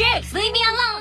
jerks. Leave me alone.